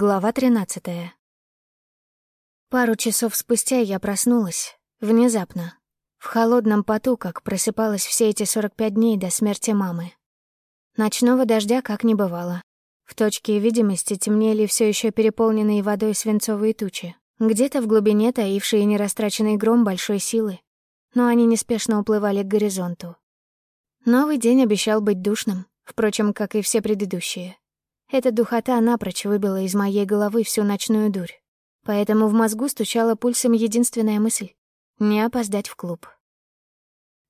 Глава 13 Пару часов спустя я проснулась, внезапно, в холодном поту, как просыпалась все эти 45 дней до смерти мамы. Ночного дождя как не бывало. В точке видимости темнели все еще переполненные водой свинцовые тучи, где-то в глубине таившие нерастраченный гром большой силы, но они неспешно уплывали к горизонту. Новый день обещал быть душным, впрочем, как и все предыдущие. Эта духота напрочь выбила из моей головы всю ночную дурь. Поэтому в мозгу стучала пульсом единственная мысль — не опоздать в клуб.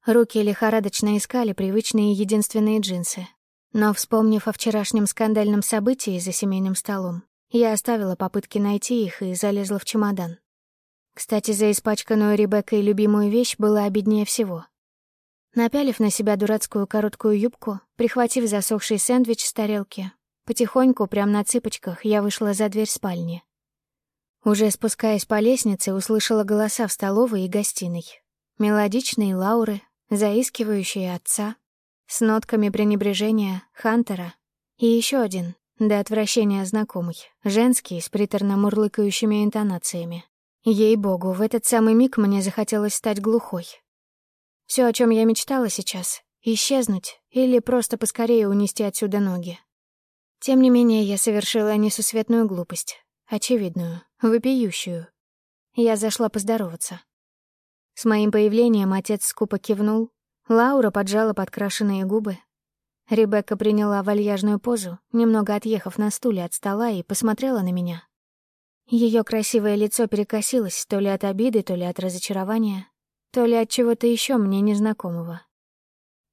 Руки лихорадочно искали привычные единственные джинсы. Но, вспомнив о вчерашнем скандальном событии за семейным столом, я оставила попытки найти их и залезла в чемодан. Кстати, за испачканную Ребеккой любимую вещь было обиднее всего. Напялив на себя дурацкую короткую юбку, прихватив засохший сэндвич с тарелки, Потихоньку, прямо на цыпочках, я вышла за дверь спальни. Уже спускаясь по лестнице, услышала голоса в столовой и гостиной. Мелодичные Лауры, заискивающие отца, с нотками пренебрежения Хантера и еще один, до отвращения знакомый, женский, с приторно-мурлыкающими интонациями. Ей-богу, в этот самый миг мне захотелось стать глухой. Все, о чем я мечтала сейчас — исчезнуть или просто поскорее унести отсюда ноги. Тем не менее, я совершила несусветную глупость. Очевидную, вопиющую. Я зашла поздороваться. С моим появлением отец скупо кивнул, Лаура поджала подкрашенные губы. Ребекка приняла вальяжную позу, немного отъехав на стуле от стола и посмотрела на меня. Ее красивое лицо перекосилось то ли от обиды, то ли от разочарования, то ли от чего-то еще мне незнакомого.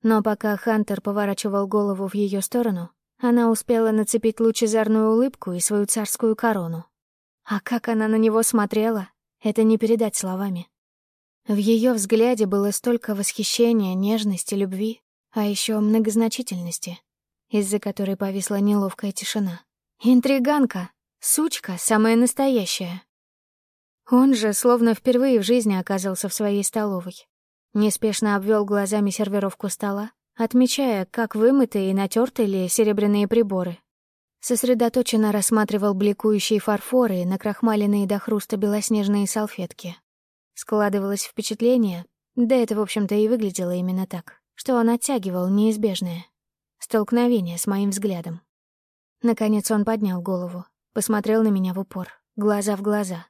Но пока Хантер поворачивал голову в ее сторону, она успела нацепить лучезарную улыбку и свою царскую корону. А как она на него смотрела, это не передать словами. В ее взгляде было столько восхищения, нежности, любви, а еще многозначительности, из-за которой повисла неловкая тишина. Интриганка, сучка, самая настоящая. Он же словно впервые в жизни оказался в своей столовой. Неспешно обвел глазами сервировку стола, отмечая, как вымыты и натерты ли серебряные приборы. Сосредоточенно рассматривал бликующие фарфоры и накрахмаленные до хруста белоснежные салфетки. Складывалось впечатление, да это, в общем-то, и выглядело именно так, что он оттягивал неизбежное — столкновение с моим взглядом. Наконец он поднял голову, посмотрел на меня в упор, глаза в глаза.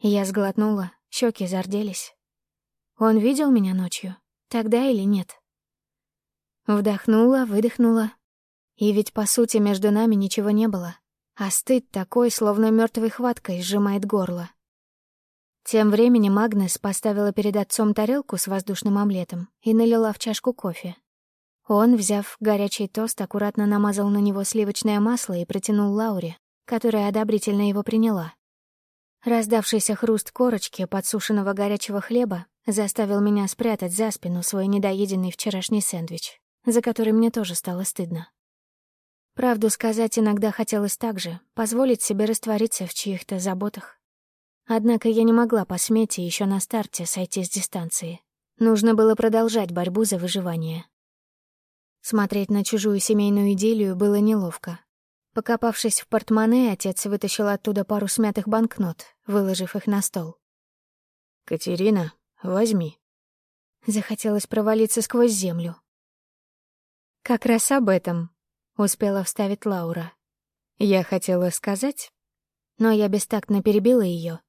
Я сглотнула, щеки зарделись. Он видел меня ночью, тогда или нет? Вдохнула, выдохнула. И ведь, по сути, между нами ничего не было. А стыд такой, словно мертвой хваткой, сжимает горло. Тем временем Агнес поставила перед отцом тарелку с воздушным омлетом и налила в чашку кофе. Он, взяв горячий тост, аккуратно намазал на него сливочное масло и протянул Лауре, которая одобрительно его приняла. Раздавшийся хруст корочки подсушенного горячего хлеба заставил меня спрятать за спину свой недоеденный вчерашний сэндвич за который мне тоже стало стыдно. Правду сказать иногда хотелось так же, позволить себе раствориться в чьих-то заботах. Однако я не могла посметь и еще на старте сойти с дистанции. Нужно было продолжать борьбу за выживание. Смотреть на чужую семейную идиллию было неловко. Покопавшись в портмоне, отец вытащил оттуда пару смятых банкнот, выложив их на стол. «Катерина, возьми». Захотелось провалиться сквозь землю. «Как раз об этом», — успела вставить Лаура. Я хотела сказать, но я бестактно перебила ее.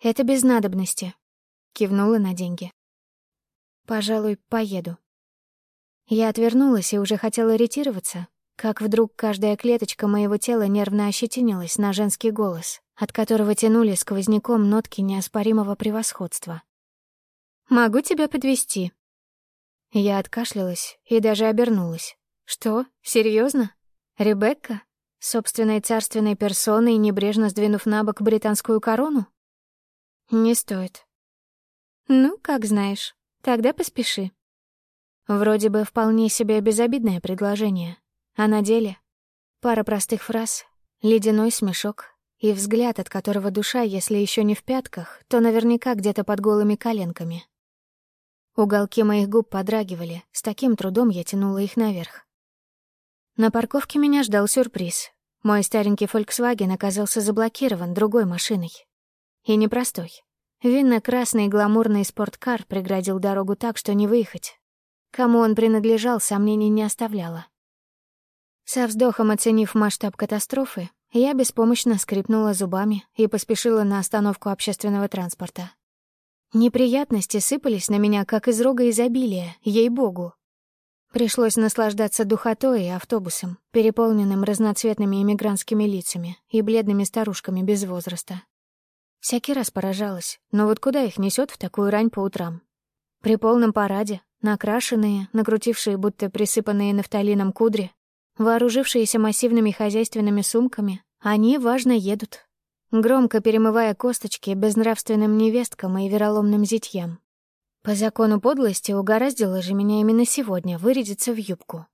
«Это без надобности», — кивнула на деньги. «Пожалуй, поеду». Я отвернулась и уже хотела ретироваться, как вдруг каждая клеточка моего тела нервно ощетинилась на женский голос, от которого тянули сквозняком нотки неоспоримого превосходства. «Могу тебя подвести я откашлялась и даже обернулась. «Что? Серьезно? Ребекка? Собственной царственной персоной, небрежно сдвинув на бок британскую корону? Не стоит. Ну, как знаешь. Тогда поспеши. Вроде бы вполне себе безобидное предложение. А на деле пара простых фраз, ледяной смешок и взгляд, от которого душа, если еще не в пятках, то наверняка где-то под голыми коленками. Уголки моих губ подрагивали, с таким трудом я тянула их наверх. На парковке меня ждал сюрприз. Мой старенький Volkswagen оказался заблокирован другой машиной. И непростой. Винно-красный гламурный спорткар преградил дорогу так, что не выехать. Кому он принадлежал, сомнений не оставляло. Со вздохом оценив масштаб катастрофы, я беспомощно скрипнула зубами и поспешила на остановку общественного транспорта. Неприятности сыпались на меня, как из рога изобилия, ей-богу. Пришлось наслаждаться духотой и автобусом, переполненным разноцветными эмигрантскими лицами и бледными старушками без возраста. Всякий раз поражалась, но вот куда их несет в такую рань по утрам? При полном параде, накрашенные, накрутившие будто присыпанные нафталином кудри, вооружившиеся массивными хозяйственными сумками, они важно едут, громко перемывая косточки безнравственным невесткам и вероломным зятьям. По закону подлости угораздило же меня именно сегодня вырядиться в юбку.